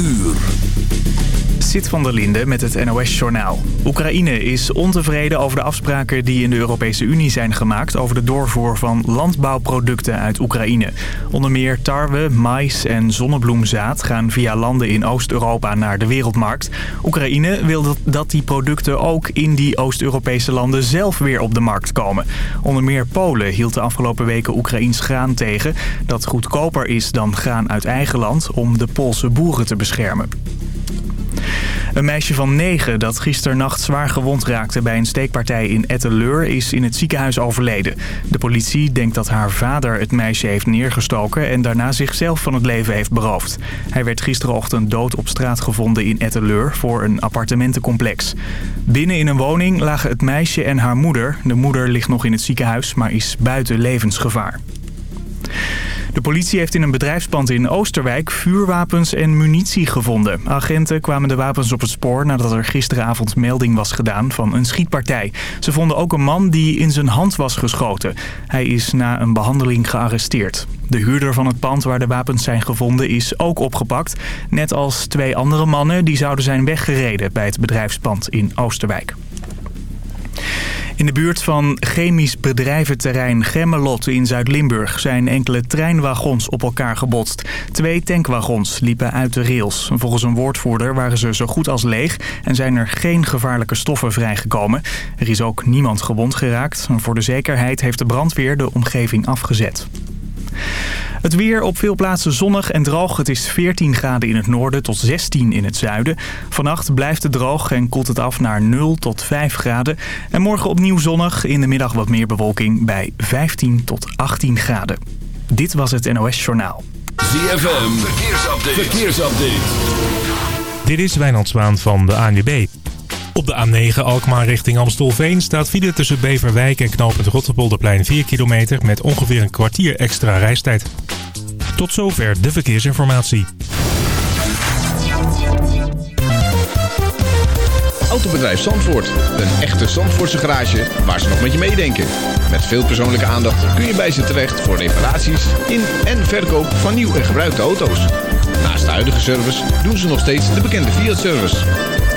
uur. Zit van der Linde met het NOS-journaal. Oekraïne is ontevreden over de afspraken die in de Europese Unie zijn gemaakt... over de doorvoer van landbouwproducten uit Oekraïne. Onder meer tarwe, mais en zonnebloemzaad gaan via landen in Oost-Europa naar de wereldmarkt. Oekraïne wil dat die producten ook in die Oost-Europese landen zelf weer op de markt komen. Onder meer Polen hield de afgelopen weken Oekraïns graan tegen... dat goedkoper is dan graan uit eigen land om de Poolse boeren te beschermen. Een meisje van negen dat gisternacht zwaar gewond raakte bij een steekpartij in Etteleur is in het ziekenhuis overleden. De politie denkt dat haar vader het meisje heeft neergestoken en daarna zichzelf van het leven heeft beroofd. Hij werd gisterochtend dood op straat gevonden in Etteleur voor een appartementencomplex. Binnen in een woning lagen het meisje en haar moeder. De moeder ligt nog in het ziekenhuis, maar is buiten levensgevaar. De politie heeft in een bedrijfspand in Oosterwijk vuurwapens en munitie gevonden. Agenten kwamen de wapens op het spoor nadat er gisteravond melding was gedaan van een schietpartij. Ze vonden ook een man die in zijn hand was geschoten. Hij is na een behandeling gearresteerd. De huurder van het pand waar de wapens zijn gevonden is ook opgepakt. Net als twee andere mannen die zouden zijn weggereden bij het bedrijfspand in Oosterwijk. In de buurt van chemisch bedrijventerrein Gemmelot in Zuid-Limburg zijn enkele treinwagons op elkaar gebotst. Twee tankwagons liepen uit de rails. Volgens een woordvoerder waren ze zo goed als leeg en zijn er geen gevaarlijke stoffen vrijgekomen. Er is ook niemand gewond geraakt. Voor de zekerheid heeft de brandweer de omgeving afgezet. Het weer op veel plaatsen zonnig en droog. Het is 14 graden in het noorden tot 16 in het zuiden. Vannacht blijft het droog en koelt het af naar 0 tot 5 graden. En morgen opnieuw zonnig. In de middag wat meer bewolking bij 15 tot 18 graden. Dit was het NOS Journaal. ZFM, verkeersupdate. verkeersupdate. Dit is Wijnand Zwaan van de ANWB. Op de A9 Alkmaar richting Amstelveen staat file tussen Beverwijk en knooppunt Rotterpolderplein 4 kilometer met ongeveer een kwartier extra reistijd. Tot zover de verkeersinformatie. Autobedrijf Zandvoort. Een echte Zandvoortse garage waar ze nog met je meedenken. Met veel persoonlijke aandacht kun je bij ze terecht voor reparaties in en verkoop van nieuw en gebruikte auto's. Naast de huidige service doen ze nog steeds de bekende Fiat-service.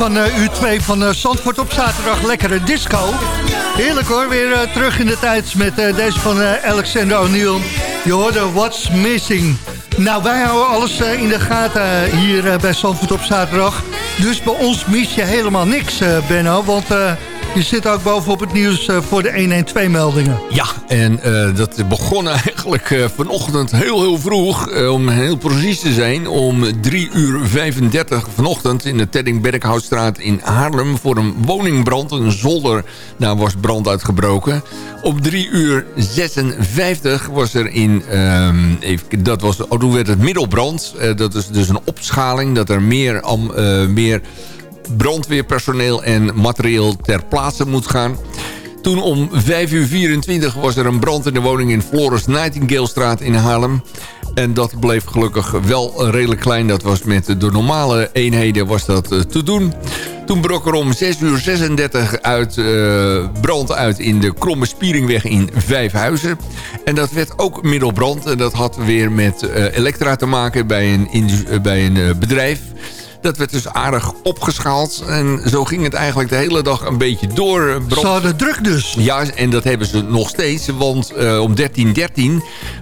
Van uh, uur 2 van uh, Zandvoort op zaterdag lekkere disco. Heerlijk hoor, weer uh, terug in de tijd met deze van Alexander O'Neill. Je hoorde What's Missing. Nou, wij houden alles in de gaten hier bij Zandvoort op zaterdag. Dus bij ons mis je helemaal niks, Benno. Want je zit ook bovenop het nieuws uh, voor de 112-meldingen. Ja, en uh, dat begon eigenlijk uh, vanochtend heel heel vroeg. om heel precies te zijn. Om 3 uur 35 vanochtend in de Tedding-Berkhoutstraat in Haarlem... voor een woningbrand, een zolder, daar was brand uitgebroken. Op 3 uur 56 was er in... Ehm, even, dat was, oh, toen werd het middelbrand. dat is dus een opschaling, dat er meer... Meer brandweerpersoneel en materieel ter plaatse moet gaan. Toen om 5 uur 24 was er een brand in de woning in Flores Nightingalestraat in Haarlem. En dat bleef gelukkig wel redelijk klein. Dat was met de normale eenheden was dat eh, te doen. Toen brok er om 6 uur 36 uit, uh, brand uit in de Kromme Spieringweg in Vijfhuizen. En dat werd ook middelbrand. En dat had weer met uh, elektra te maken bij een, bij een bedrijf. Dat werd dus aardig opgeschaald. En zo ging het eigenlijk de hele dag een beetje door. Ze hadden druk dus. Ja, en dat hebben ze nog steeds. Want uh, om 13.13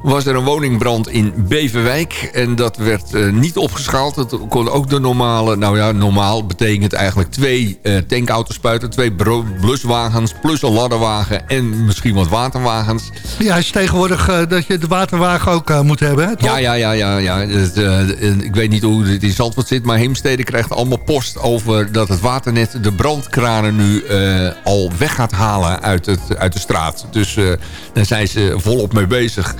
was er een woningbrand in Beverwijk. En dat werd uh, niet opgeschaald. Dat kon ook de normale... Nou ja, normaal betekent eigenlijk twee uh, tankauto's Twee bluswagens plus een ladderwagen. En misschien wat waterwagens. Ja, is tegenwoordig dat je de waterwagen ook moet hebben. Hè, ja, ja, ja, ja. ja. ik weet niet hoe het in Zandvoort zit. Maar Heemstede steden krijgt allemaal post over dat het waternet de brandkranen nu uh, al weg gaat halen uit, het, uit de straat. Dus uh, daar zijn ze volop mee bezig.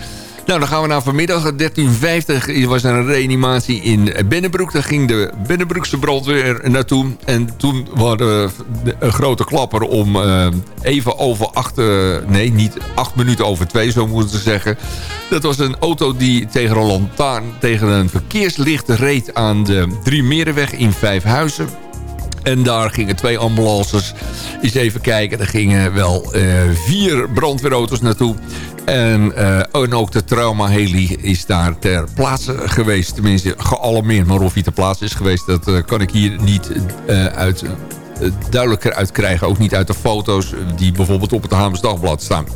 Nou, dan gaan we naar vanmiddag. 1350 was er een reanimatie in Binnenbroek. Daar ging de Binnenbroekse brandweer naartoe. En toen we een grote klapper om uh, even over acht... Uh, nee, niet acht minuten over twee, zo moeten ze zeggen. Dat was een auto die tegen een lantaarn, tegen een verkeerslicht reed aan de Drie Merenweg in Vijfhuizen. En daar gingen twee ambulances eens even kijken. Er gingen wel uh, vier brandweerauto's naartoe. En, uh, en ook de trauma-heli is daar ter plaatse geweest. Tenminste, gealarmeerd. Maar of hij ter plaatse is geweest, dat uh, kan ik hier niet uh, uit eh, duidelijker uit krijgen. Ook niet uit de foto's die bijvoorbeeld op het Hamers Dagblad staan.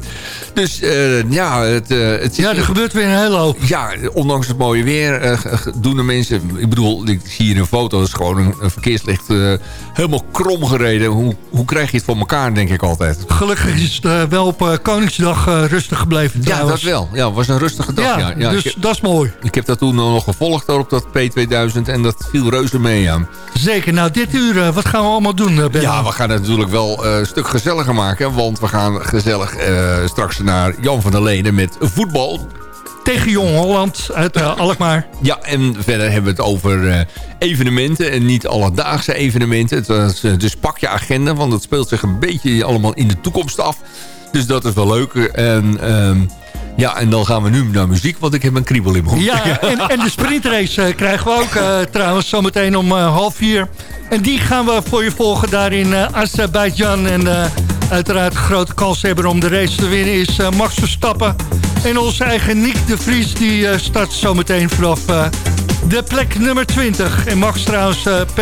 Dus uh, ja, het, uh, het ja, er gebeurt weer een hele hoop. Ja, ondanks het mooie weer doen de mensen... Ik bedoel, ik zie hier een foto, dat is gewoon een, een verkeerslicht helemaal krom gereden. Hoe, hoe krijg je het voor elkaar, denk ik altijd. Gelukkig is het wel op Koningsdag rustig gebleven trouwens. Ja, dat wel. Ja, het was een rustige dag. Ja, ja. dus dat is mooi. Ik heb dat toen nog gevolgd op dat P2000 en dat viel reuze mee aan. Zeker. Nou, dit uur, wat gaan we allemaal doen? Eh, ja, we gaan het natuurlijk wel uh, een stuk gezelliger maken. Want we gaan gezellig uh, straks naar Jan van der Leden met voetbal. Tegen Jong Holland uit uh, Alkmaar. Ja, en verder hebben we het over evenementen. En niet alledaagse evenementen. Het, dus pak je agenda, want het speelt zich een beetje allemaal in de toekomst af. Dus dat is wel leuk. En... Ja, en dan gaan we nu naar muziek, want ik heb een kriebel in mijn hoofd. Ja, en, en de sprintrace uh, krijgen we ook uh, trouwens zometeen om uh, half vier. En die gaan we voor je volgen daar in Azerbeidzjan. En uiteraard grote kans hebben om de race te winnen is Max Verstappen. En onze eigen Nick de Vries die start zometeen vanaf de plek nummer 20. En Max trouwens P,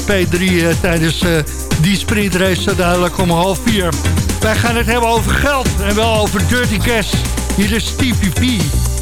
P3 tijdens die sprintrace zo duidelijk om half vier. Wij gaan het hebben over geld en wel over dirty cash. Hier is Stevie V.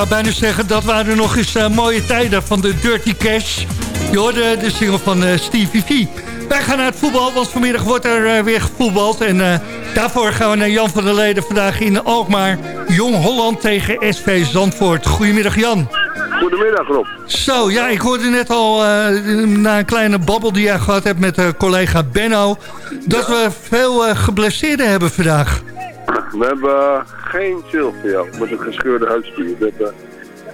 wou bijna zeggen, dat waren nog eens eh, mooie tijden van de Dirty Cash. Je hoorde de single van eh, Stevie V. Wij gaan naar het voetbal, want vanmiddag wordt er eh, weer gevoetbald. En daarvoor gaan we naar Jan van der Leden vandaag in Alkmaar. Jong Holland tegen SV Zandvoort. Goedemiddag Jan. Goedemiddag Rob. Zo, ja, ik hoorde net al na een kleine babbel die jij gehad hebt met collega Benno... dat we veel geblesseerden hebben vandaag. We hebben geen Silvio met een gescheurde huidspier. We hebben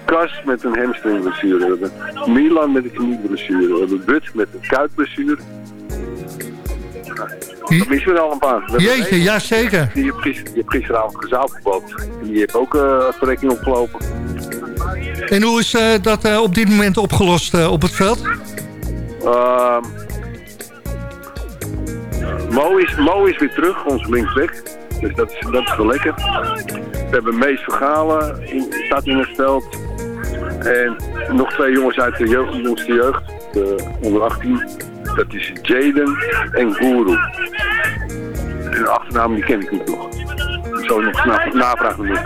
Kas met een hamstringblessure. We hebben Milan met een knieblessure. We hebben But met een kuitblessure. Dat missen we al een paar. We Jeetje, ja zeker. Die heeft gister- die heeft gisteravond gezaalvoetbald. En die heeft ook eh verrekking opgelopen. En hoe is eh, dat eh, op dit moment opgelost op het veld? Ehm, Mo, is, Mo is weer terug, onze linksback. Dus dat is, dat is wel lekker. We hebben Mees Vergalen, in, staat in het veld. En nog twee jongens uit de jeugd, jongste jeugd, de onder 18. Dat is Jaden en Guru. De achternaam die ken ik niet nog. Ik zal nog na, navragen doen.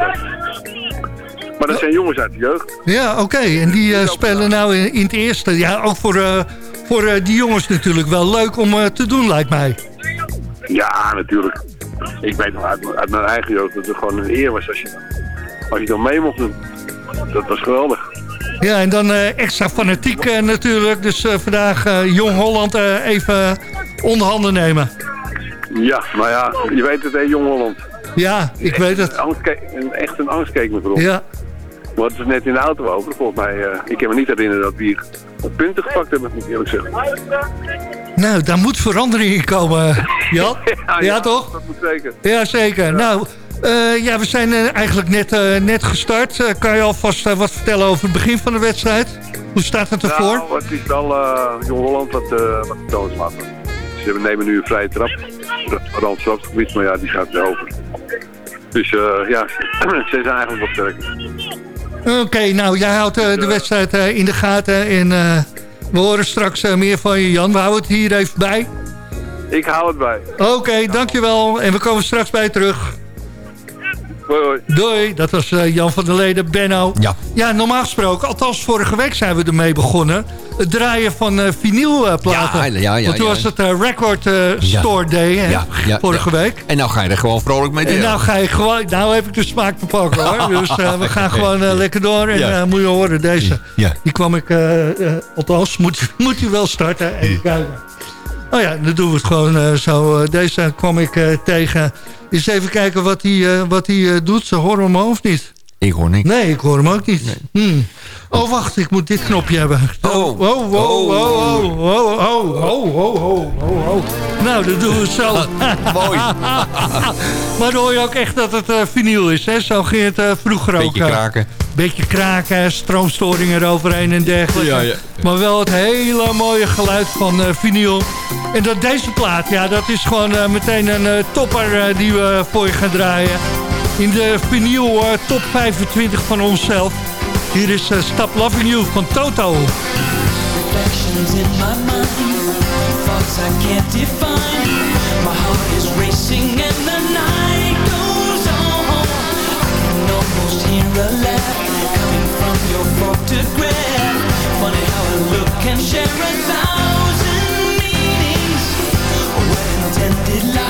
Maar dat zijn jongens uit de jeugd. Ja, oké. En die eh, spelen nou in, in het eerste. Ja, ook voor, eh, voor eh, die jongens natuurlijk wel leuk om te doen, lijkt mij. Ja, natuurlijk. Ik weet nog uit, uit mijn eigen jeugd dat het gewoon een eer was als je, als je dan mee mocht doen. Dat was geweldig. Ja, en dan eh, extra fanatiek eh, natuurlijk. Dus eh, vandaag Jong Holland even onder handen nemen. Ja, maar ja, je weet het, hè, Jong Holland. Ja, ik weet het. Een- echt een angst keek me. Ja. We hadden het net in de auto over. Volgens mij, ik kan me niet herinneren dat we hier punten gepakt hebben, moet ik eerlijk zeggen. Nou, daar moet verandering in komen, Jan. Ja, toch? Dat moet zeker. Ja, zeker. Nou, eh, ja, we zijn eh, eigenlijk net, eh, net gestart. Kan je alvast wat vertellen over het begin van de wedstrijd? Hoe staat het ervoor? Nou, het is wel Jong Holland wat, uh, wat. Ze nemen nu een vrije trap. Rand strafgebied, maar ja, die gaat weer over. Dus ja, ze zijn eigenlijk wat sterker. Oké, nou, jij houdt de wedstrijd eh, in de gaten. En we horen straks eh, meer van je, Jan. We houden het hier even bij. Ik hou het bij. Oké, dankjewel. En we komen straks bij je terug. Hoi, hoi. Doei, dat was eh, Jan van der Leden, Benno. Ja. Ja, normaal gesproken, althans vorige week zijn we ermee begonnen. Het draaien van eh vinylplaten. Ja, ja, ja, Want toen ja. was het eh, Record Ja. Store Day, hè, Ja, ja, vorige ja. week. En nou ga je er gewoon vrolijk mee En door. nou ga ik gewoon, nou heb ik de smaak te pakken hoor. Dus we gaan gewoon lekker door. En Ja. moet je horen, deze. Ja. Die kwam ik, eh, eh, althans, moet, moet hij wel starten. Even kijken. Oh ja, dan doen we het gewoon eh, zo. Eh, deze kwam ik eh, tegen. Eens even kijken wat hij, wat hij doet. Ze horen hem of niet? Ik hoor niks. Nee, ik hoor hem ook niet. Hmm. Oh, wacht, ik moet dit knopje hebben. Oh. oh, oh, oh, oh, oh, oh, oh, oh, oh, oh, oh. Nou, dan doen we zo. Mooi. maar dan hoor je ook echt dat het eh vinyl is. Hè? Zo ging het eh, vroeger ook. Beetje eh, kraken. Beetje kraken, stroomstoringen eroverheen en dergelijke. Ja, ja. Maar wel het hele mooie geluid van eh vinyl. En dat deze plaat, ja, dat is gewoon eh, meteen een eh, topper eh, die we voor je gaan draaien. In de vinyl eh, top 25 van onszelf. Hier is eh, Stop Loving You van Toto. Reflections in my mind, thoughts I can't define. My heart is racing and the night goes on. I can almost hear a laugh coming from your photograph. Funny how a look can share a thousand meanings. Well-intended lies, contemplating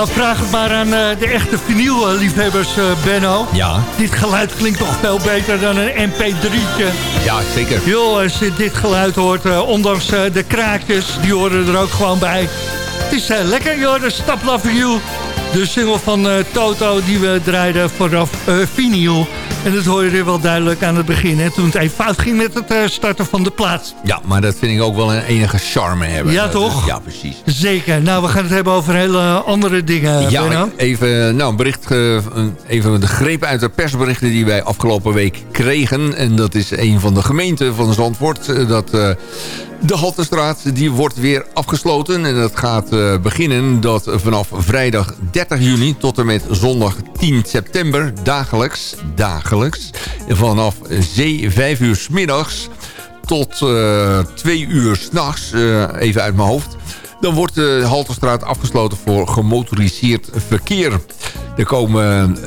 Nou, vraag het maar aan eh, de echte vinylliefhebbers, eh Benno. Ja. Dit geluid klinkt toch veel beter dan een mp3'tje. Ja, zeker. Joh, als je dit geluid hoort, eh, ondanks de kraakjes, die horen er ook gewoon bij. Het is lekker, joh, de Stop Loving You. De single van Toto die we draaiden vanaf eh vinyl. En dat hoor je er wel duidelijk aan het begin. Hè, toen het even fout ging met het eh, starten van de plaat. Ja, maar dat vind ik ook wel een enige charme hebben. Ja, toch? ja, precies. Zeker. Nou, we gaan het hebben over hele andere dingen, Ja, Benno. even nou, een bericht, eh, een- even de greep uit de persberichten die wij afgelopen week kregen. En dat is een van de gemeenten van Zandvoort. eh, Dat de Haltestraat die wordt weer afgesloten. En dat gaat eh, beginnen dat vanaf vrijdag 30 juni tot en met zondag 10 september dagelijks, dagelijks vanaf 5 uur s middags tot eh 2 uur s'nachts, eh even uit mijn hoofd. Dan wordt de Halterstraat afgesloten voor gemotoriseerd verkeer. Er komen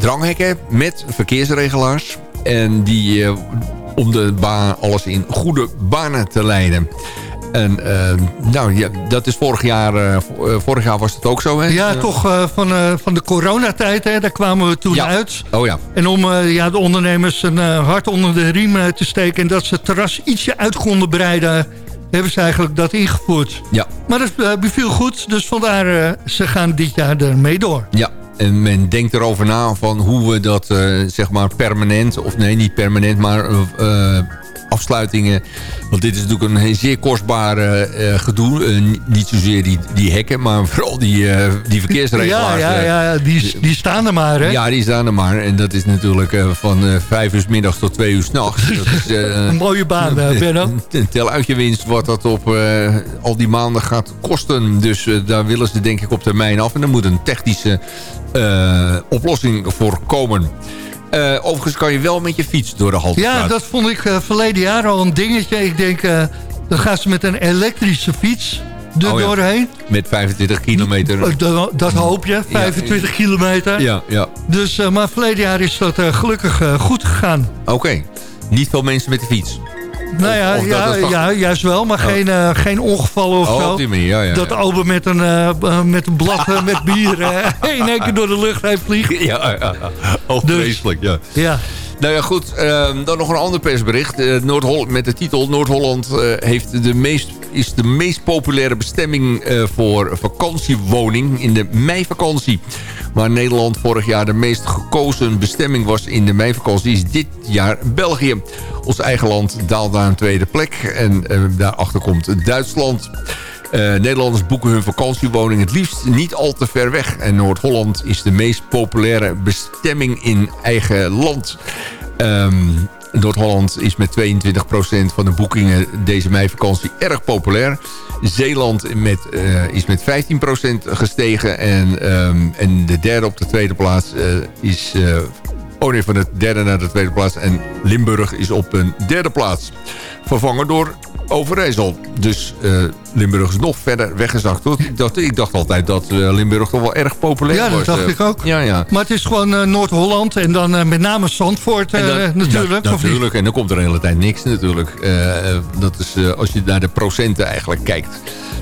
dranghekken met verkeersregelaars. En die om de baan, alles in goede banen te leiden. En eh, nou, ja, dat is vorig jaar, eh, eh, vorig jaar was het ook zo. Hè? Ja, toch van, van de coronatijd, hè, daar kwamen we toen Ja. uit. Oh ja. En om ja, de ondernemers een hart onder de riem te steken... en dat ze het terras ietsje uit konden breiden... hebben ze eigenlijk dat ingevoerd. Ja. Maar dat beviel goed, dus vandaar ze gaan dit jaar ermee door. Ja, en men denkt erover na van hoe we dat eh, zeg maar permanent... of nee, niet permanent, maar eh, afsluitingen... want dit is natuurlijk een zeer kostbare eh, gedoe. Eh, niet zozeer die, die hekken, maar vooral die, eh, die verkeersregelaars. Ja, ja, ja die, die staan er maar, hè? Ja, die staan er maar. En dat is natuurlijk eh, van eh, vijf uur middags tot twee uur s'nachts. Eh, Een mooie baan, eh, Benno. tel uit je winst wat dat op eh, al die maanden gaat kosten. Dus eh, daar willen ze denk ik op termijn af. En er moet een technische eh, oplossing voor komen. Eh, overigens kan je wel met je fiets door de Haltestraat. Ja, dat vond ik eh, verleden jaar al een dingetje. Ik denk, eh, dan gaan ze met een elektrische fiets er Oh ja. doorheen. Met 25 kilometer. Dat- dat hoop je, 25 kilometer. Ja, ja. Dus, maar verleden jaar is dat gelukkig goed gegaan. Oké. Niet veel mensen met de fiets. Nou ja, of ja, ja juist wel, maar Oh. geen, eh, geen ongevallen of Oh, zo. op die manier, ja, ja. dat ja. ober met een, eh, eh, met een blad met bier in één keer door de lucht heen vliegt. Ja, ja, ja. Oh, Dus- vreselijk, ja. Ja. Nou ja, goed. ehm, dan nog een ander persbericht. Eh, Noord-Holland met de titel... Noord-Holland eh, heeft de meest, is de meest populaire bestemming eh, voor vakantiewoning in de meivakantie. Waar Nederland vorig jaar de meest gekozen bestemming was in de meivakantie... is dit jaar België. Ons eigen land daalt naar een tweede plek. En daarachter komt Duitsland... Eh, Nederlanders boeken hun vakantiewoning het liefst niet al te ver weg. En Noord-Holland is de meest populaire bestemming in eigen land. Ehm, Noord-Holland is met 22% van de boekingen deze meivakantie erg populair. Zeeland met, eh, is met 15% gestegen. En, ehm, en de derde op de tweede plaats eh, is... eh, Oh nee, van de derde naar de tweede plaats. En Limburg is op een derde plaats. Vervangen door Overijssel. Dus eh, Limburg is nog verder weggezakt. Hoor. Ik, dacht, ik dacht altijd dat eh, Limburg toch wel erg populair Ja, was. dat dacht eh. ik ook. Ja, ja. Maar het is gewoon Noord-Holland en dan met name Zandvoort dan- natuurlijk. Ja, natuurlijk. En dan komt er de hele tijd niks natuurlijk. Dat is als je naar de procenten eigenlijk kijkt.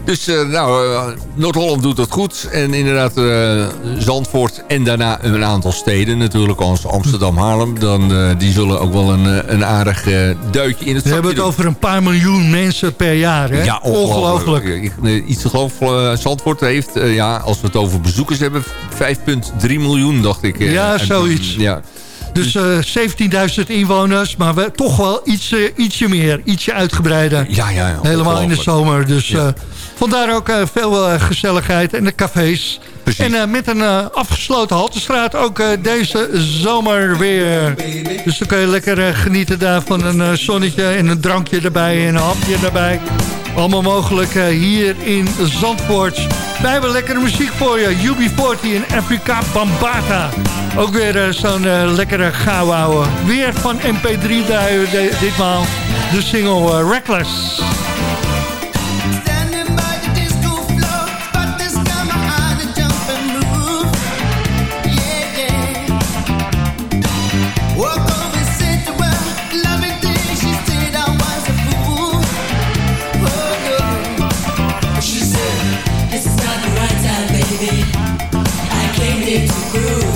Dus eh, nou, eh, Noord-Holland doet dat goed. En inderdaad eh, Zandvoort en daarna een aantal steden natuurlijk. Als Amsterdam, Haarlem. Dan, die zullen ook wel een, een aardig duitje in het We hebben zakje het doen. over een paar miljoen mensen per jaar. Hè? Ja, ongelooflijk. Iets te geloven, Zandvoort heeft, ja, als we het over bezoekers hebben, 5,3 miljoen, dacht ik. Ja, zoiets. Ja, Dus eh 17.000 inwoners, maar we, toch wel iets, eh, ietsje meer, ietsje uitgebreider. ja, ja. ja Helemaal in de zomer. Dus Ja. eh, vandaar ook eh, veel eh, gezelligheid en de cafés. Precies. En eh, met een eh, afgesloten haltestraat ook eh, deze zomer weer. Dus dan kun je lekker eh, genieten daar van een eh, zonnetje en een drankje erbij en een hapje erbij. Allemaal mogelijk eh, hier in Zandvoort. Wij hebben lekkere muziek voor je. UB40 en Afrika Bambata. Ook weer eh, zo'n eh, lekkere gauwouwe. Weer van MP3 daar, de- ditmaal. De single Reckless. into groove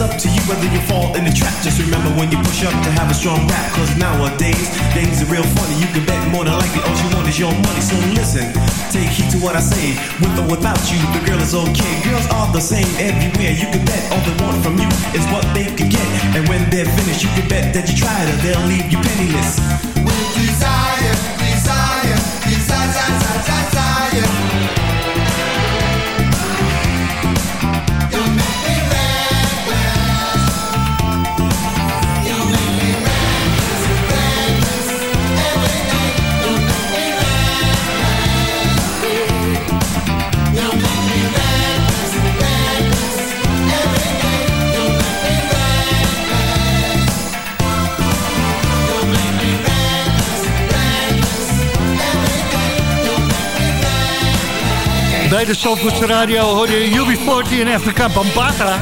It's up to you whether you fall in the trap. Just remember when you push up to have a strong back. Cause nowadays, things are real funny. You can bet more than likely all you want is your money. So listen, take heed to what I say. With or without you, the girl is okay. Girls are the same everywhere. You can bet all they want from you is what they can get. And when they're finished, you can bet that you tried her. They'll leave you penniless. With desire, desire, desire, desire, desire. Bij de Zandvoortse Radio hoorde je UB40 en Afrika Bambata.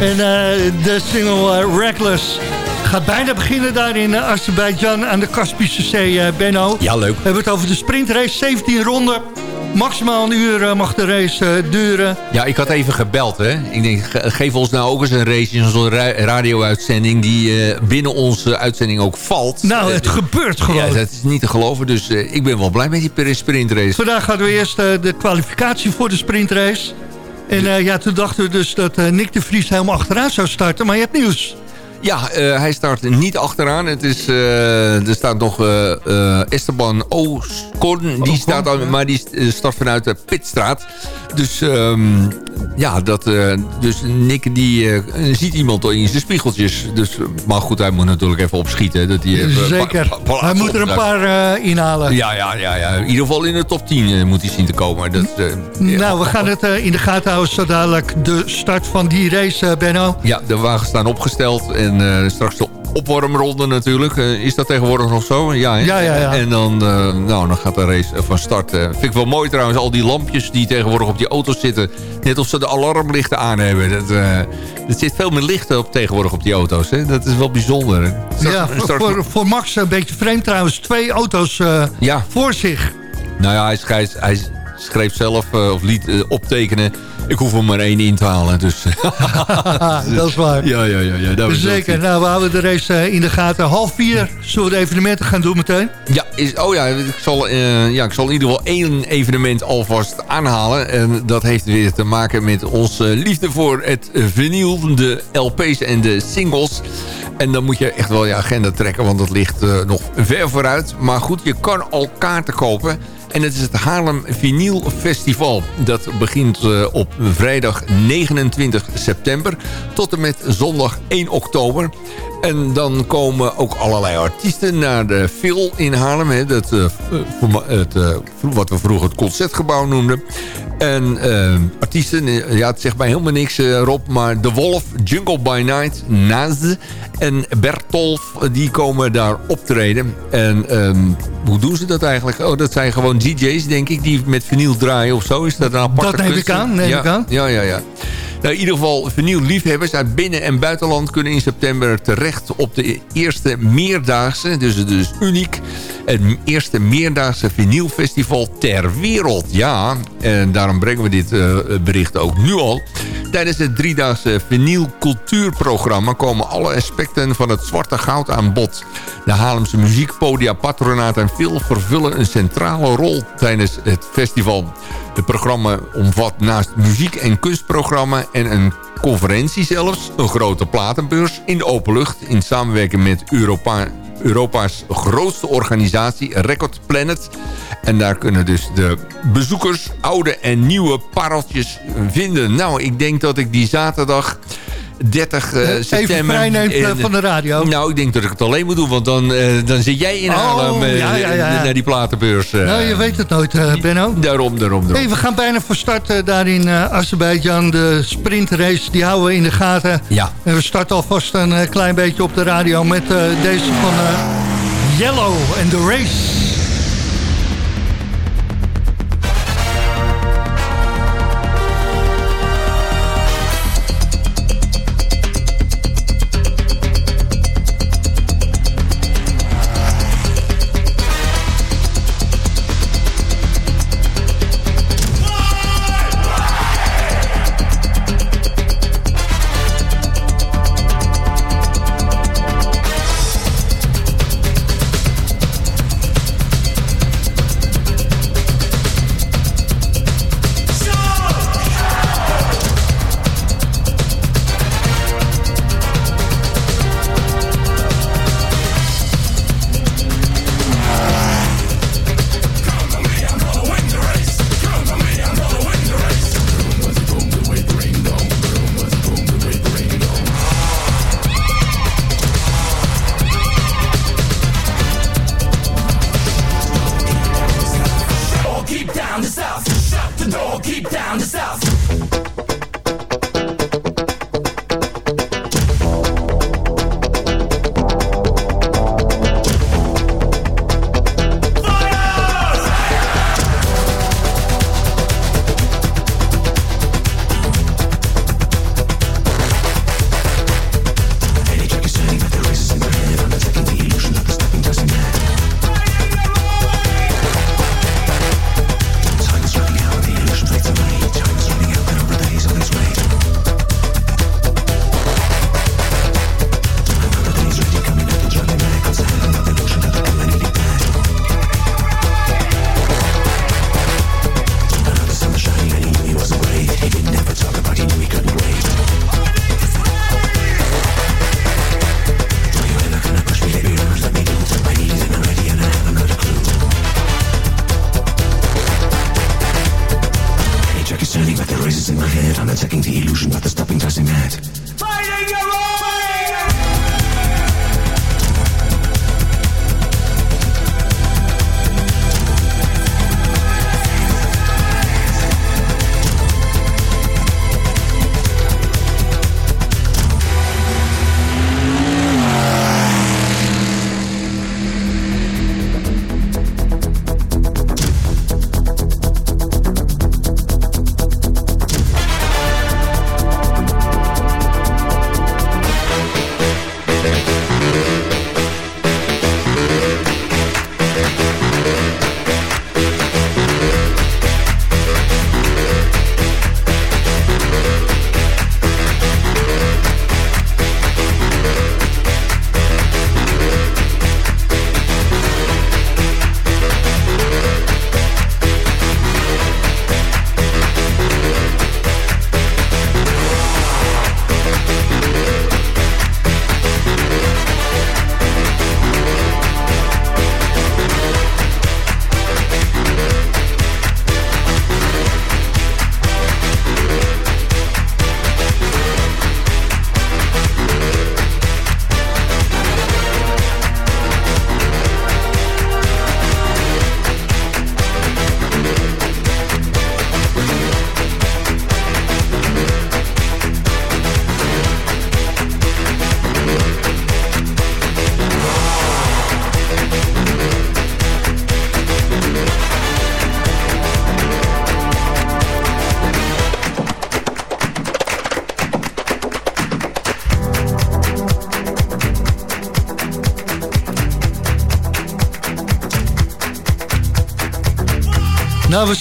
En eh, de single eh, Reckless gaat bijna beginnen daar in Azerbeidzjan aan de Kaspische Zee, eh, Benno. Ja, leuk. We hebben het over de sprintrace, 17 ronden. Maximaal een uur eh, mag de race eh, duren. Ja, ik had even gebeld, hè. Ik denk, ge- geef ons nou ook eens een race in zo'n ra- radio-uitzending... die eh, binnen onze uitzending ook valt. Nou, het gebeurt gewoon. Ja, dat is niet te geloven. Dus ik ben wel blij met die sprintrace. Vandaag hadden we eerst de kwalificatie voor de sprintrace. En ja, toen dachten we dus dat Nick de Vries helemaal achteraan zou starten. Maar je hebt nieuws. Ja, eh, hij start niet achteraan. Het is, eh, er staat nog eh, Esteban Ocon. Die staat al, maar die start vanuit de Pitstraat. Dus ehm, ja, dat, dus Nick die ziet iemand in zijn spiegeltjes. Dus, maar goed, hij moet natuurlijk even opschieten. Dat hij even Zeker. Hij moet er een paar inhalen. Ja, ja, ja, ja. In ieder geval in de top 10 eh, moet hij zien te komen. Dat. Nou, we gaan het in de gaten houden zo dadelijk de start van die race, Benno. Ja, de wagens staan opgesteld en eh, straks de opwarmronde natuurlijk. Eh, is dat tegenwoordig nog zo? Ja? Ja, ja, ja. En dan, eh, nou, dan gaat de race van start. Vind ik wel mooi trouwens, al die lampjes die tegenwoordig op die auto's zitten. Net of ze de alarmlichten aan hebben. Dat, er zit veel meer lichten op tegenwoordig op die auto's. Hè? Dat is wel bijzonder. Straks- ja, voor, voor Max een beetje vreemd trouwens. Twee auto's Ja. voor zich. Nou ja, hij, schrijft, hij schreef zelf, eh, of liet eh, optekenen... ik hoef er maar één in te halen. Dus, dat is waar. ja, ja, ja. ja dat Zeker. Nou, we houden de race eh, in de gaten. Half vier zullen we de evenementen gaan doen meteen. Ja, is, oh ja ik, zal, eh, ja, ik zal in ieder geval één evenement alvast aanhalen. En dat heeft weer te maken met onze liefde voor het vinyl, de LP's en de singles. En dan moet je echt wel je agenda trekken, want dat ligt eh, nog ver vooruit. Maar goed, je kan al kaarten kopen. En het is het Haarlem Vinyl Festival. Dat begint eh, op vrijdag 29 september tot en met zondag 1 oktober. En dan komen ook allerlei artiesten naar de Phil in Haarlem. Hè, dat, eh, voor- het, eh, wat we vroeger het Concertgebouw noemden. En eh, artiesten, eh, ja het zegt mij helemaal niks eh, Rob. Maar De Wolf, Jungle by Night, Naz en Bertolf, eh, die komen daar optreden. En ehm, hoe doen ze dat eigenlijk? Oh, dat zijn gewoon DJ's denk ik, die met vinyl draaien of zo. Is dat een aparte Dat neem kunst? ik aan, neem ja, ik aan. Ja, ja, ja. Nou, in ieder geval, liefhebbers uit binnen- en buitenland... kunnen in september terecht op de eerste meerdaagse... dus het is uniek, het eerste meerdaagse vinylfestival ter wereld. Ja, en daarom brengen we dit eh, bericht ook nu al. Tijdens het driedaagse vinyl cultuurprogramma... komen alle aspecten van het zwarte goud aan bod. De Haarlemse muziek, podia, patronaat en film... vervullen een centrale rol tijdens het festival. Het programma omvat naast muziek- en kunstprogramma... en een conferentie zelfs, een grote platenbeurs in de openlucht... in samenwerking met Europa, Europa's grootste organisatie, Record Planet. En daar kunnen dus de bezoekers oude en nieuwe pareltjes vinden. Nou, ik denk dat ik die zaterdag... 30 eh, september... Even neemt eh, van de radio. nou, ik denk dat ik het alleen moet doen, want dan, eh, dan zit jij in Oh, Haarlem ja, ja, ja. naar die platenbeurs. Nou, je weet het nooit, Benno. Daarom, daarom, daarom. Hey, we gaan bijna van start eh, daar in Azerbeidzjan. De sprintrace, die houden we in de gaten. Ja. En we starten alvast een klein beetje op de radio met deze van Yellow en The Race.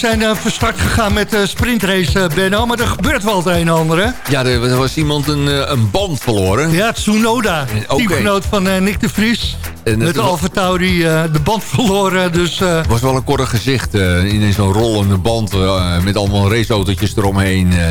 Zijn uh, verstart gegaan met de sprintrace, uh, Benno. Maar er gebeurt wel het een en ander, hè? Ja, er was iemand een, eh, een band verloren. Ja, Tsunoda, Oké. teamgenoot van eh, Nick de Vries. En met Alfa Tauri eh, de band verloren, dus... eh, Het was wel een korte gezicht. eh, in zo'n rollende band eh, met allemaal raceautootjes eromheen. eh.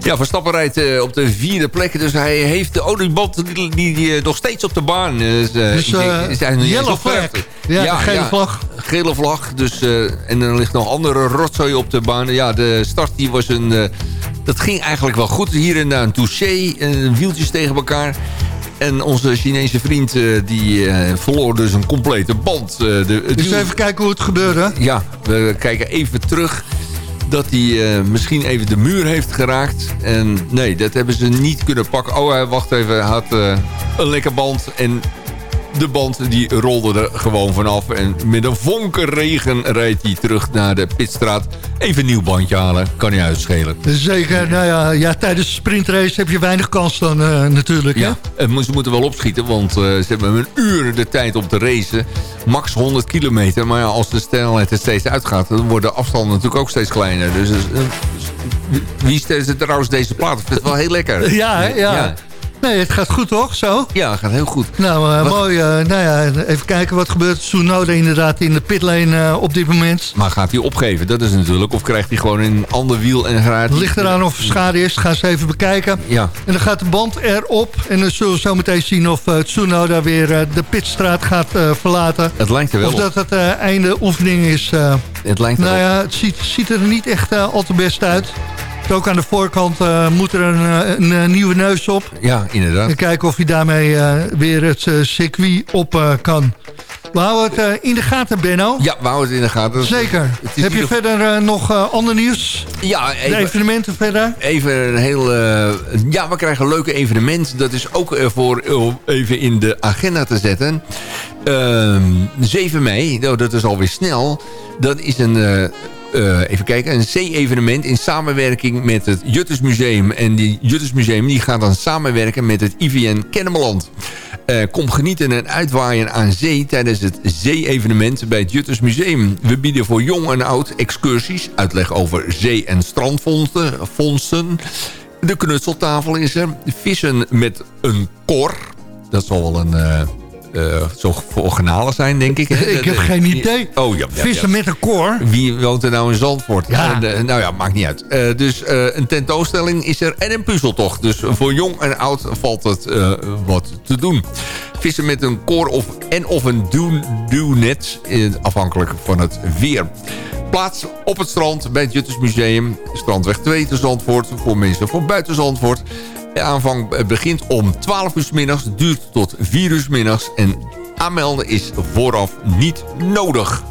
ja, Verstappen rijdt eh, op de vierde plek. Dus hij heeft de olieband die, die, die, eh, nog steeds op de baan. Dus, eh, Dus, eh, is hij nog niet yellow flag. Ja, gele vlag. Gele vlag. Dus, eh, en er ligt nog andere rotzooi op de baan. Ja, de start die was een... eh, dat ging eigenlijk wel goed. Hier en daar een touché. en wieltjes tegen elkaar. En onze Chinese vriend eh, die eh, verloor dus een complete band. Eh, de, dus wiel- even kijken hoe het gebeurde. ja, we kijken even terug dat hij eh, misschien even de muur heeft geraakt. En nee, dat hebben ze niet kunnen pakken. Oh, hij- wacht even, hij had eh, een lekker band en de band die rolde er gewoon vanaf. En met een vonkenregen rijdt hij terug naar de pitstraat. Even een nieuw bandje halen, kan niet uitschelen. Zeker, nou ja, ja, tijdens de sprintrace heb je weinig kans dan eh, natuurlijk, hè? Ja, en mo- ze moeten wel opschieten, want eh, ze hebben een uur de tijd om te racen. Max 100 kilometer, maar ja, als de snelheid er steeds uitgaat... dan worden de afstanden natuurlijk ook steeds kleiner. Dus eh, wie stelt trouwens deze plaat? Ik vind het wel heel lekker. Ja, hè? ja. Ja, Nee, het gaat goed toch, zo? ja gaat heel goed. Nou, eh, Wat- mooi. eh, nou ja, even kijken wat gebeurt. Tsunoda inderdaad in de pitlane eh, op dit moment. Maar gaat hij opgeven? Dat is natuurlijk. Of krijgt hij gewoon een ander wiel en gaat Het ligt eraan of er schade is. Gaan ze even bekijken. Ja, En dan gaat de band erop. En dan zullen we zo meteen zien of eh, Tsunoda weer de pitstraat gaat eh, verlaten. het lijkt er wel Of dat het eh, einde oefening is. eh. Het lijkt nou erop. ja, het ziet, ziet er niet echt eh, al te best uit. Ook aan de voorkant eh, moet er een, eh, een, eh, nieuwe neus op. Ja, inderdaad. En kijken of hij daarmee weer het circuit op kan. We houden het in de gaten, Benno. Ja, we houden het in de gaten. Zeker. Heb je verder nog ander nieuws? Ja, De even, evenementen verder? Even een heel... ja, we krijgen een leuk evenement. Dat is ook voor om even in de agenda te zetten. Ehm 7 mei, nou, dat is alweer snel. Dat is een... eh, even kijken, een zee-evenement in samenwerking met het Juttersmuseum. En die Juttersmuseum die gaat dan samenwerken met het IVN Kennemerland. Eh, kom genieten en uitwaaien aan zee tijdens het zee-evenement bij het Juttersmuseum. We bieden voor jong en oud excursies, uitleg over zee- en strandfondsen. fondsen. De knutseltafel is er. Vissen met een kor. Dat zal wel een... eh eh, zo voor zijn, denk ik. Ik heb geen idee. Oh ja. ja, Vissen ja. met een koor? Wie woont er nou in Zandvoort? Ja. En, nou ja, maakt niet uit. Eh, dus eh, een tentoonstelling is er en een puzzeltocht. Dus voor jong en oud valt het wat te doen. Vissen met een koor of, en of een duw- duwnet, afhankelijk van het weer. Plaats op het strand bij het Juttersmuseum. Strandweg 2 te Zandvoort voor mensen van buiten Zandvoort. De aanvang begint om 12 uur middags, duurt tot 4 uur middags. En aanmelden is vooraf niet nodig.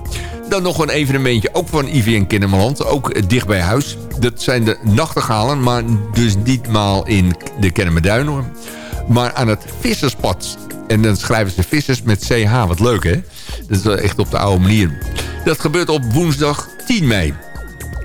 Dan nog een evenementje, ook van IVN Kennemerland. Ook dicht bij huis. Dat zijn de nachtegalen, maar dus niet maal in de Kennemerduin. Maar aan het visserspad. En dan schrijven ze vissers met CH. Wat leuk hè? Dat is echt op de oude manier. Dat gebeurt op woensdag 10 mei.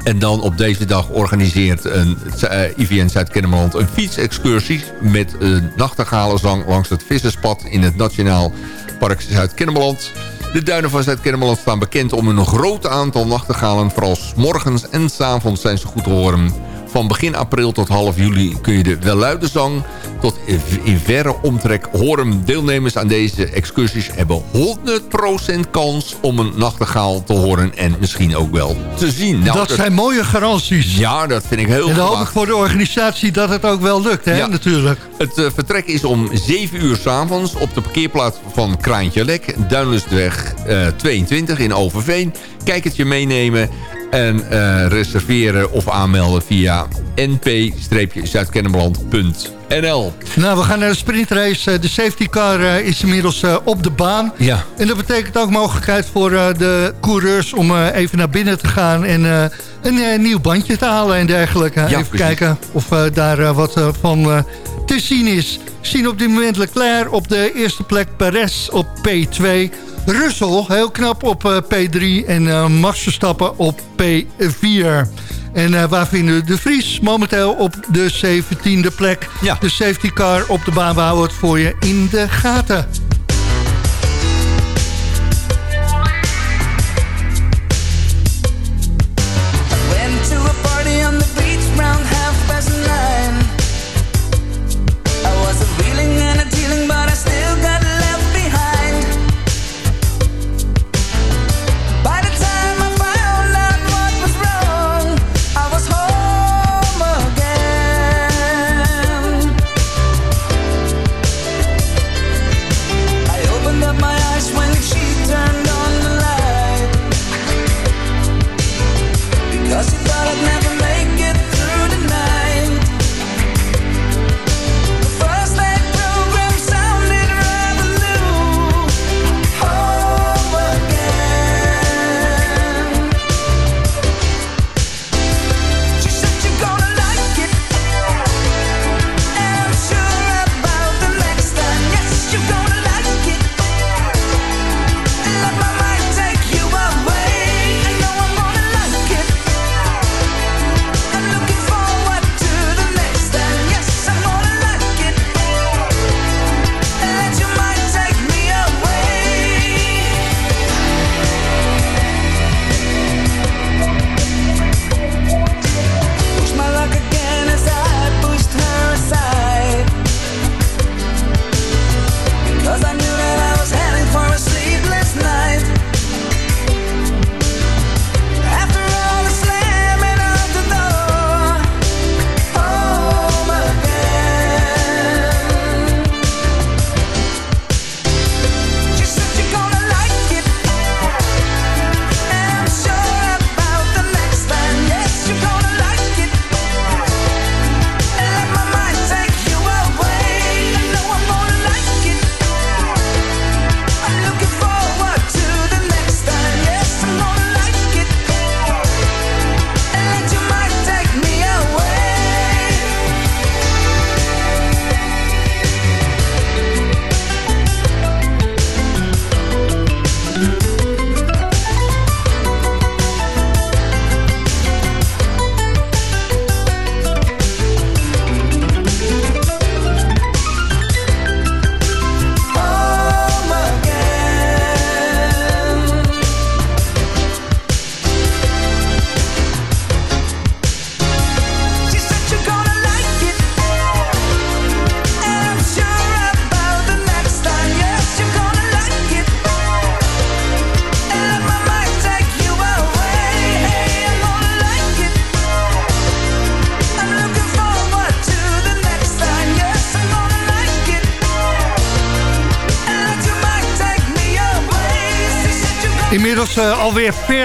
En dan op deze dag organiseert een, eh, IVN Zuid-Kennemerland een fietsexcursie... met een nachtegaalenzang langs het visserspad in het Nationaal Park Zuid-Kennemerland. De duinen van Zuid-Kennemerland staan bekend om een groot aantal nachtegalen. Vooral 's morgens en 's avonds zijn ze goed te horen. Van begin april tot half juli kun je de Welluidenzang tot in verre omtrek horen. Deelnemers aan deze excursies hebben 100% kans om een nachtegaal te horen en misschien ook wel te zien. Nou, dat zijn mooie garanties. Ja, dat vind ik heel En dan hoop ik voor de organisatie dat het ook wel lukt, hè, Ja. natuurlijk. Het eh, vertrek is om 7 uur s'avonds op de parkeerplaats van Kraantje Lek. Duinlustweg eh, 22 in Overveen. Kijkertje meenemen en eh, reserveren of aanmelden via np-zuidkennemerland.nl. Nou, we gaan naar de sprintrace. Eh, De safety car eh, is inmiddels op de baan. Ja. En dat betekent ook mogelijkheid voor de coureurs om even naar binnen te gaan... en een nieuw bandje te halen en dergelijke. even precies. kijken of daar wat van te zien is. We zien op dit moment Leclerc op de eerste plek, Perez op P2... Russell, heel knap op eh, P3 en eh Max Verstappen op P4. En eh, waar vinden we de Vries? Momenteel op de 17e plek. Ja. De safety car op de baan. We houden het voor je in de gaten.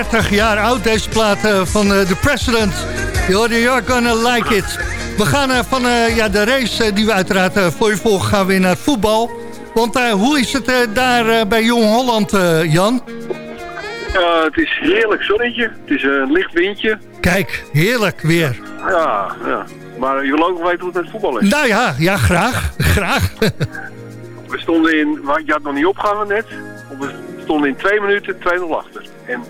30 jaar oud, deze plaat eh, van eh, de President. You're gonna like it. We gaan eh, van ja, de race die we uiteraard voor je volgen gaan weer naar voetbal. Want hoe is het daar bij Jong Holland, Jan? Het is heerlijk zonnetje. Het is een licht windje. Kijk, heerlijk weer. Ja, ja. Maar je wil ook weten hoe het met voetbal is. Nou ja, ja graag. Graag. We stonden in, je had nog niet opgehangen net. Stonden in twee minuten 2-0 achter. En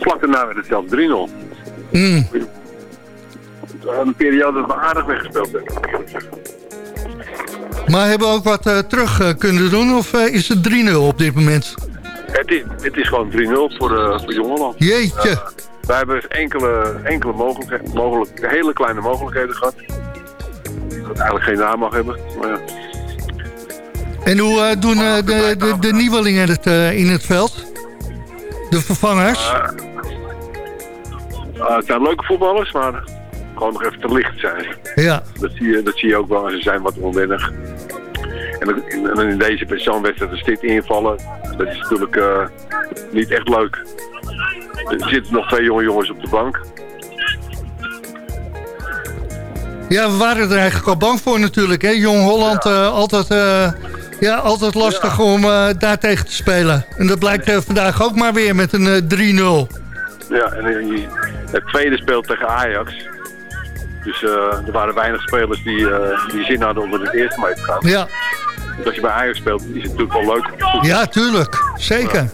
vlak daarna werd het zelfs 3-0. Mm. Een periode dat we aardig weggespeeld hebben. Maar hebben we ook wat eh, terug eh, kunnen doen of eh, is het 3-0 op dit moment? Het is, het is gewoon 3-0 voor, eh voor Jongeland. Jeetje. wij hebben enkele, enkele mogelijkheden, mogelijk, hele kleine mogelijkheden gehad. Dat eigenlijk geen naam mag hebben. Maar ja. En hoe eh, doen eh, de, de, de nieuwelingen het eh, in het veld? De vervangers? Het zijn leuke voetballers, maar gewoon nog even te licht zijn. Ja. Dat zie je, dat zie je ook wel. Ze zijn wat onwennig. En in, en in deze bij zo'n wedstrijd als dit invallen, dat is natuurlijk niet echt leuk. Er zitten nog twee jonge jongens op de bank. Ja, we waren er eigenlijk al bang voor natuurlijk. Hè? Jong Holland altijd, ja, altijd lastig om eh, daar tegen te spelen. En dat blijkt eh, vandaag ook maar weer met een eh, 3-0. Ja, en eh, het tweede speelt tegen Ajax. Dus eh, er waren weinig spelers die, eh, die zin hadden om er het eerste mee te gaan. Ja. Want als je bij Ajax speelt, is het natuurlijk wel leuk. Ja, tuurlijk. Zeker.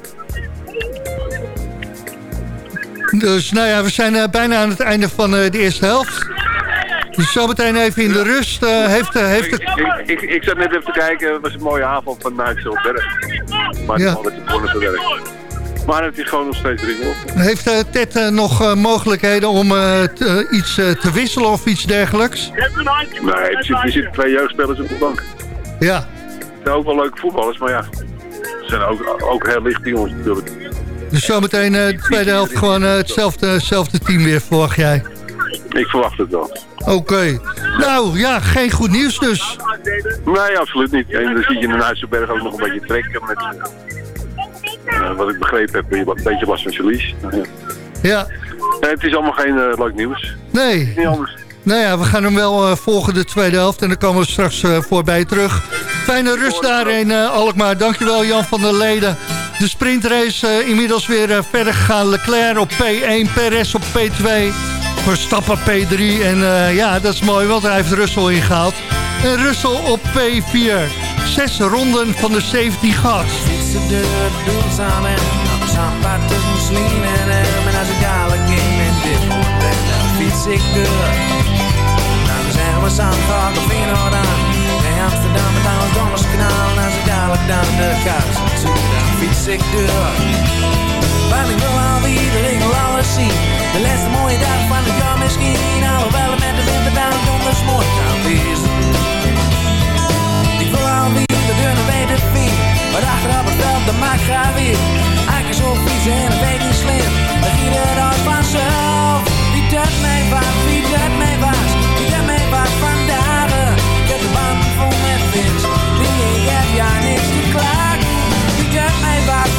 Dus nou ja, we zijn eh, bijna aan het einde van eh, de eerste helft. Zometeen even in de rust. eh, heeft, eh, heeft het... Ik, ik, ik zat net even te kijken, het was een mooie avond van Nijsselberg. Maar Ja. het gewonnen te werk. Maar het is gewoon nog steeds 3-0. Heeft eh, Ted nog mogelijkheden om iets te wisselen of iets dergelijks? Nee, er zitten, twee jeugdspelers op de bank. Ja. Het zijn ook wel leuke voetballers, maar ja. Ze zijn ook, ook heel lichte jongens natuurlijk. Dus zometeen de tweede helft gewoon hetzelfde, hetzelfde team weer, verwacht jij? Ik verwacht het wel. Oké. Nou ja, geen goed nieuws dus. Nee, absoluut niet. En dan zie je in Nijsselberg ook nog een beetje trekken met... eh, wat ik begrepen heb, een beetje last van verlies. Nou ja. Ja. Nee, het is allemaal geen eh, leuk nieuws. Nee. Niet anders. Nou ja, we gaan hem wel eh, volgen de tweede helft. En dan komen we straks eh, voorbij terug. Fijne rust daar in eh, Alkmaar. Dankjewel Jan van der Leden. De sprintrace eh, inmiddels weer eh, verder gegaan. Leclerc op P1, Perez op P2. Verstappen P3. En eh, ja, dat is mooi, want hij heeft Russell ingehaald. En Russell op P4. Zes ronden van de 17 gehad. En. En Amsterdam aan het Dommerskanaal. En als ik dadelijk dan de kaart dan fiets ik door. Want ik wil alweer, ik wil alles zien. De laatste mooie dag van het jaar misschien. Alhoewel het met de winter dan donders mooi kan wezen. Ik wil alweer de deur naar weten vinden. Maar achteraf het veld, dat maakt graag weer. Eigenlijk zo vies en een beetje slim. Giet het als vanzelf. Wie dat mij was, wie dat mij was. Wie dat mij was vandaag. Ik heb de band vol met vins. Wie ik heb ja niks te klagen. Wie wie dat mij was.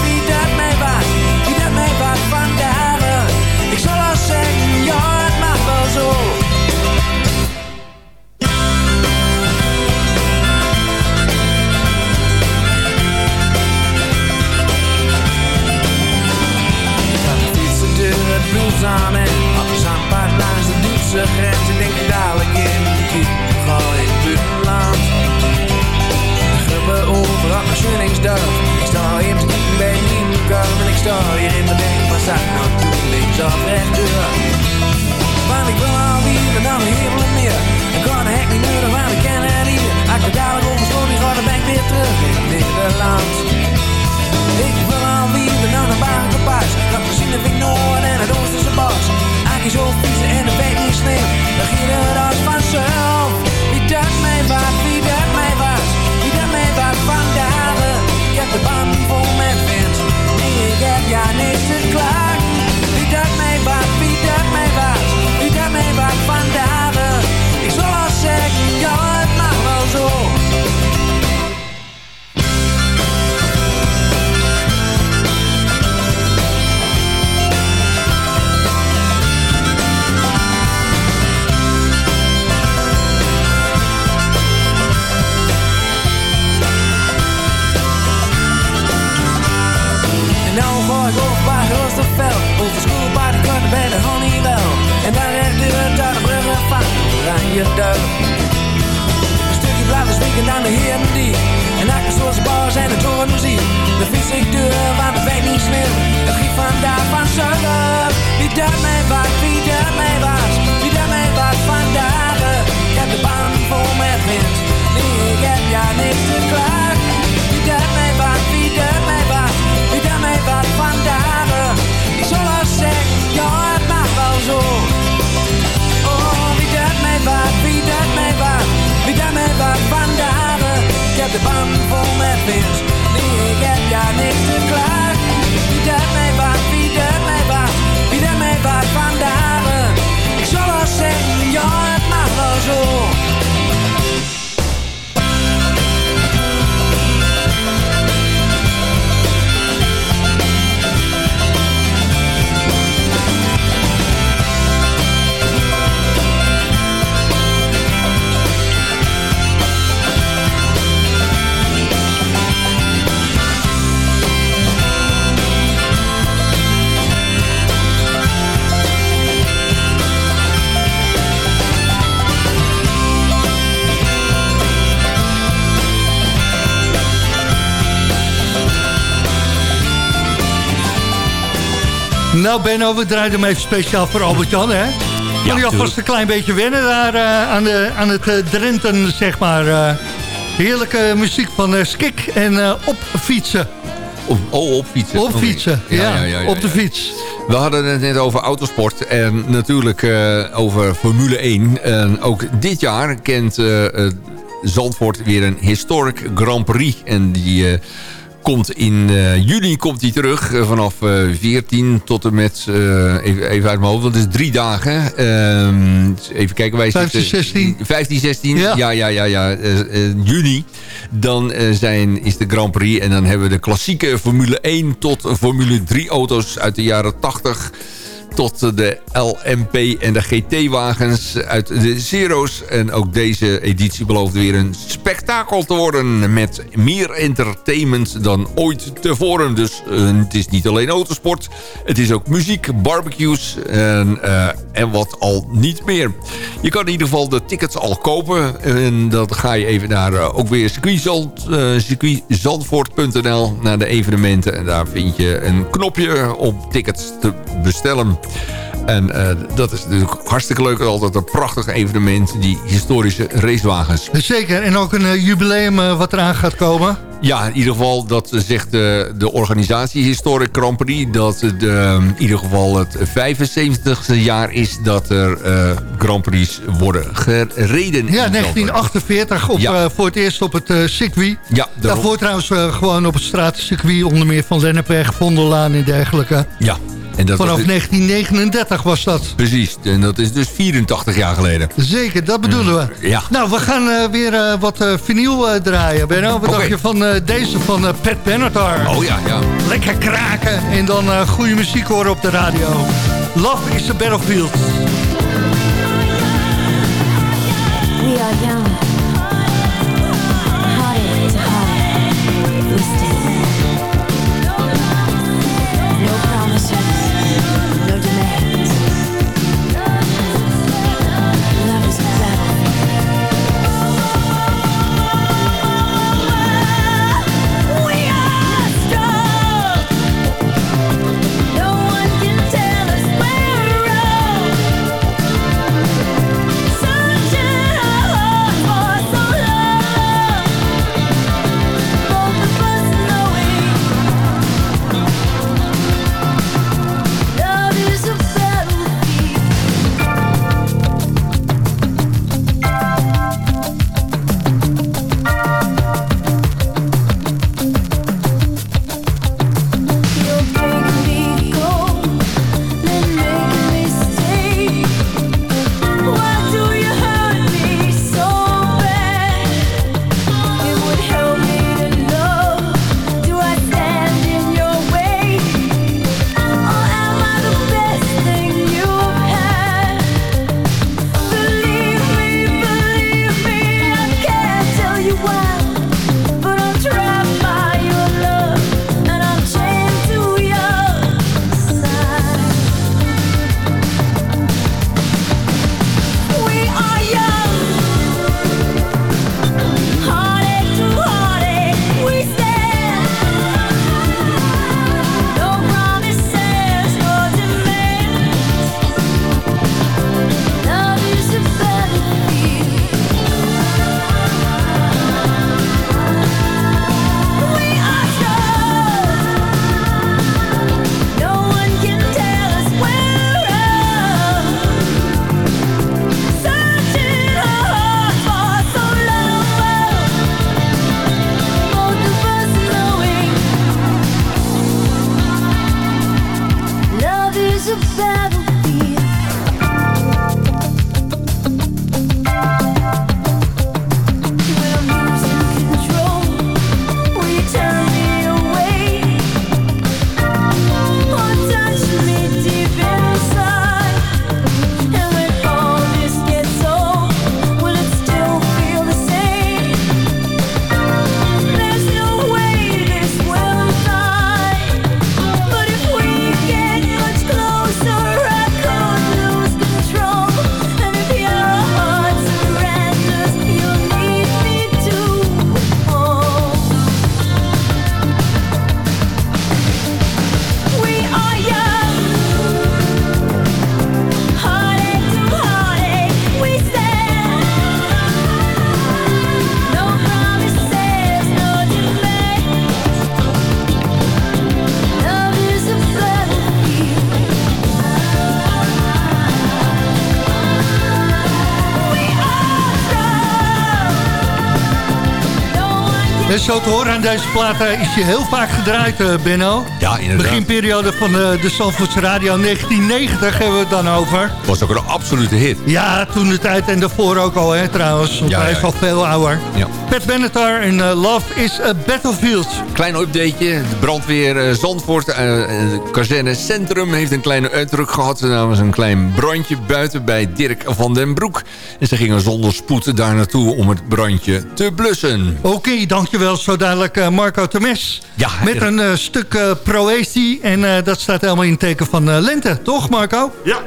Nou Benno, we draaien hem even speciaal voor Albert-Jan, hè? Kan je alvast een klein beetje wennen daar eh, aan, de, aan het eh, Drenthen, zeg maar. eh. heerlijke muziek van Skik en op fietsen. Op, oh, op fietsen. Op fietsen, ja, op de ja. fiets. We hadden het net over autosport en natuurlijk over Formule 1. En ook dit jaar kent Zandvoort weer een historic Grand Prix. En die komt in eh, juni komt die terug. eh, vanaf eh, 14 tot en met, eh, even, even uit mijn hoofd, want het is drie dagen. Ehm, even kijken, wij 15, zitten- 16. 15, 16, Ja. ja, ja, ja, ja. eh, eh, juni. Dan eh, zijn, is de Grand Prix en dan hebben we de klassieke Formule 1 tot Formule 3 auto's uit de jaren 80 tot de LMP en de GT-wagens uit de Zero's. En ook deze editie belooft weer een spektakel te worden... met meer entertainment dan ooit tevoren. Dus eh, het is niet alleen autosport, het is ook muziek, barbecues en, eh, en wat al niet meer. Je kan in ieder geval de tickets al kopen. En dan ga je even naar eh, ook weer circuitzand, circuitzandvoort.nl naar de evenementen. En daar vind je een knopje om tickets te bestellen. En eh, dat is natuurlijk hartstikke leuk. Altijd een prachtig evenement, die historische racewagens. Zeker, en ook een eh, jubileum eh, wat eraan gaat komen. Ja, in ieder geval, dat zegt de, de organisatie Historic Grand Prix... dat het in ieder geval het 75ste jaar is dat er Grand Prix worden gereden. in Ja, Zandvoort. 1948 op, Ja. voor het eerst op het circuit. Ja, daarom. Daarvoor trouwens gewoon op het straatcircuit, onder meer van Lennepweg, Vondellaan en dergelijke. Ja. En dat Vanaf was- 1939 was dat. Precies, en dat is dus 84 jaar geleden. Zeker, dat bedoelen we. Ja. Nou, we gaan eh, weer eh, wat eh, vinyl eh, draaien. Benno, wat dacht je van eh, deze van eh, Pat Benatar? Oh ja, ja. Lekker kraken en dan eh, goede muziek horen op de radio. Love is a battlefield. We are young. Zo te horen aan deze plaat eh, is je heel vaak gedraaid, eh, Benno. Ja, inderdaad. Beginperiode van eh, de Zandvoortse Radio 1990 hebben we het dan over. Was ook een absolute hit. Ja, toen de tijd en daarvoor ook al, hè, trouwens. Want Ja, hij ja, is al veel ouder. Ja. Pat Benatar en Love is a Battlefield. Klein updateje. De brandweer Zandvoort, kazerne Centrum... heeft een kleine uitdruk gehad. Was een klein brandje buiten bij Dirk van den Broek. En ze gingen zonder spoed daar naartoe om het brandje te blussen. Oké, dankjewel. Zo dadelijk eh, Marco Temes. Ja, Met een eh, stuk eh, proëzie. En dat staat helemaal in het teken van lente. Toch, Marco? Ja.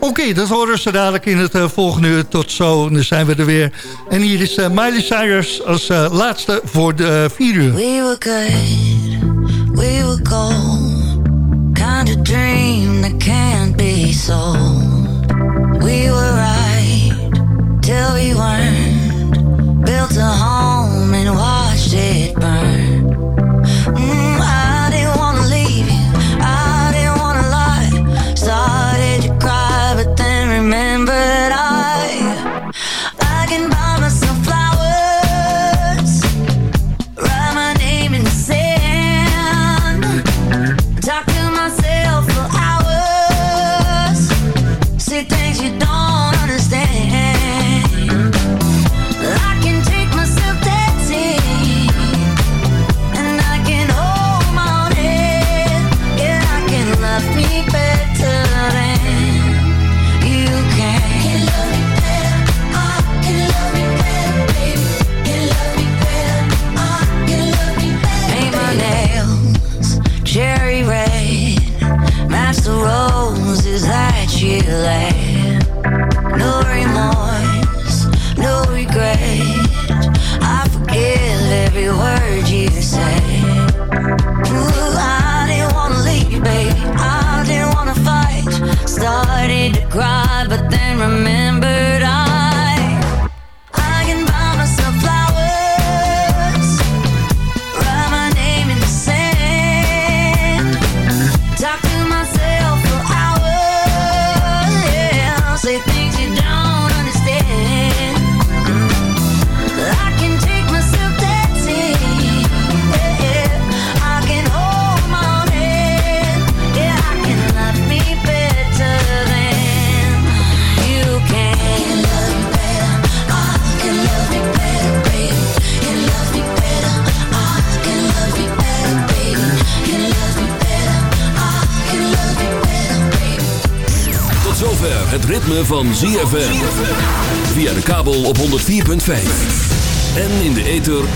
Oké, dat horen ze dadelijk in het volgende uur. Tot zo, en dan zijn we er weer. En hier is Miley Cyrus als laatste voor de vier uur. We were good, we were gold. Kind of dream that can't be sold. We were right till we weren't. Built a home